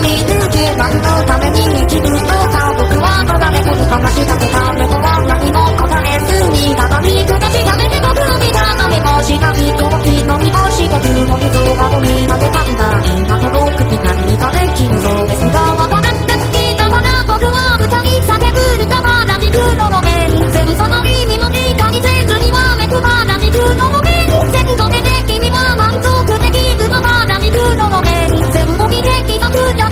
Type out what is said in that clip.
你的肩膀都挡。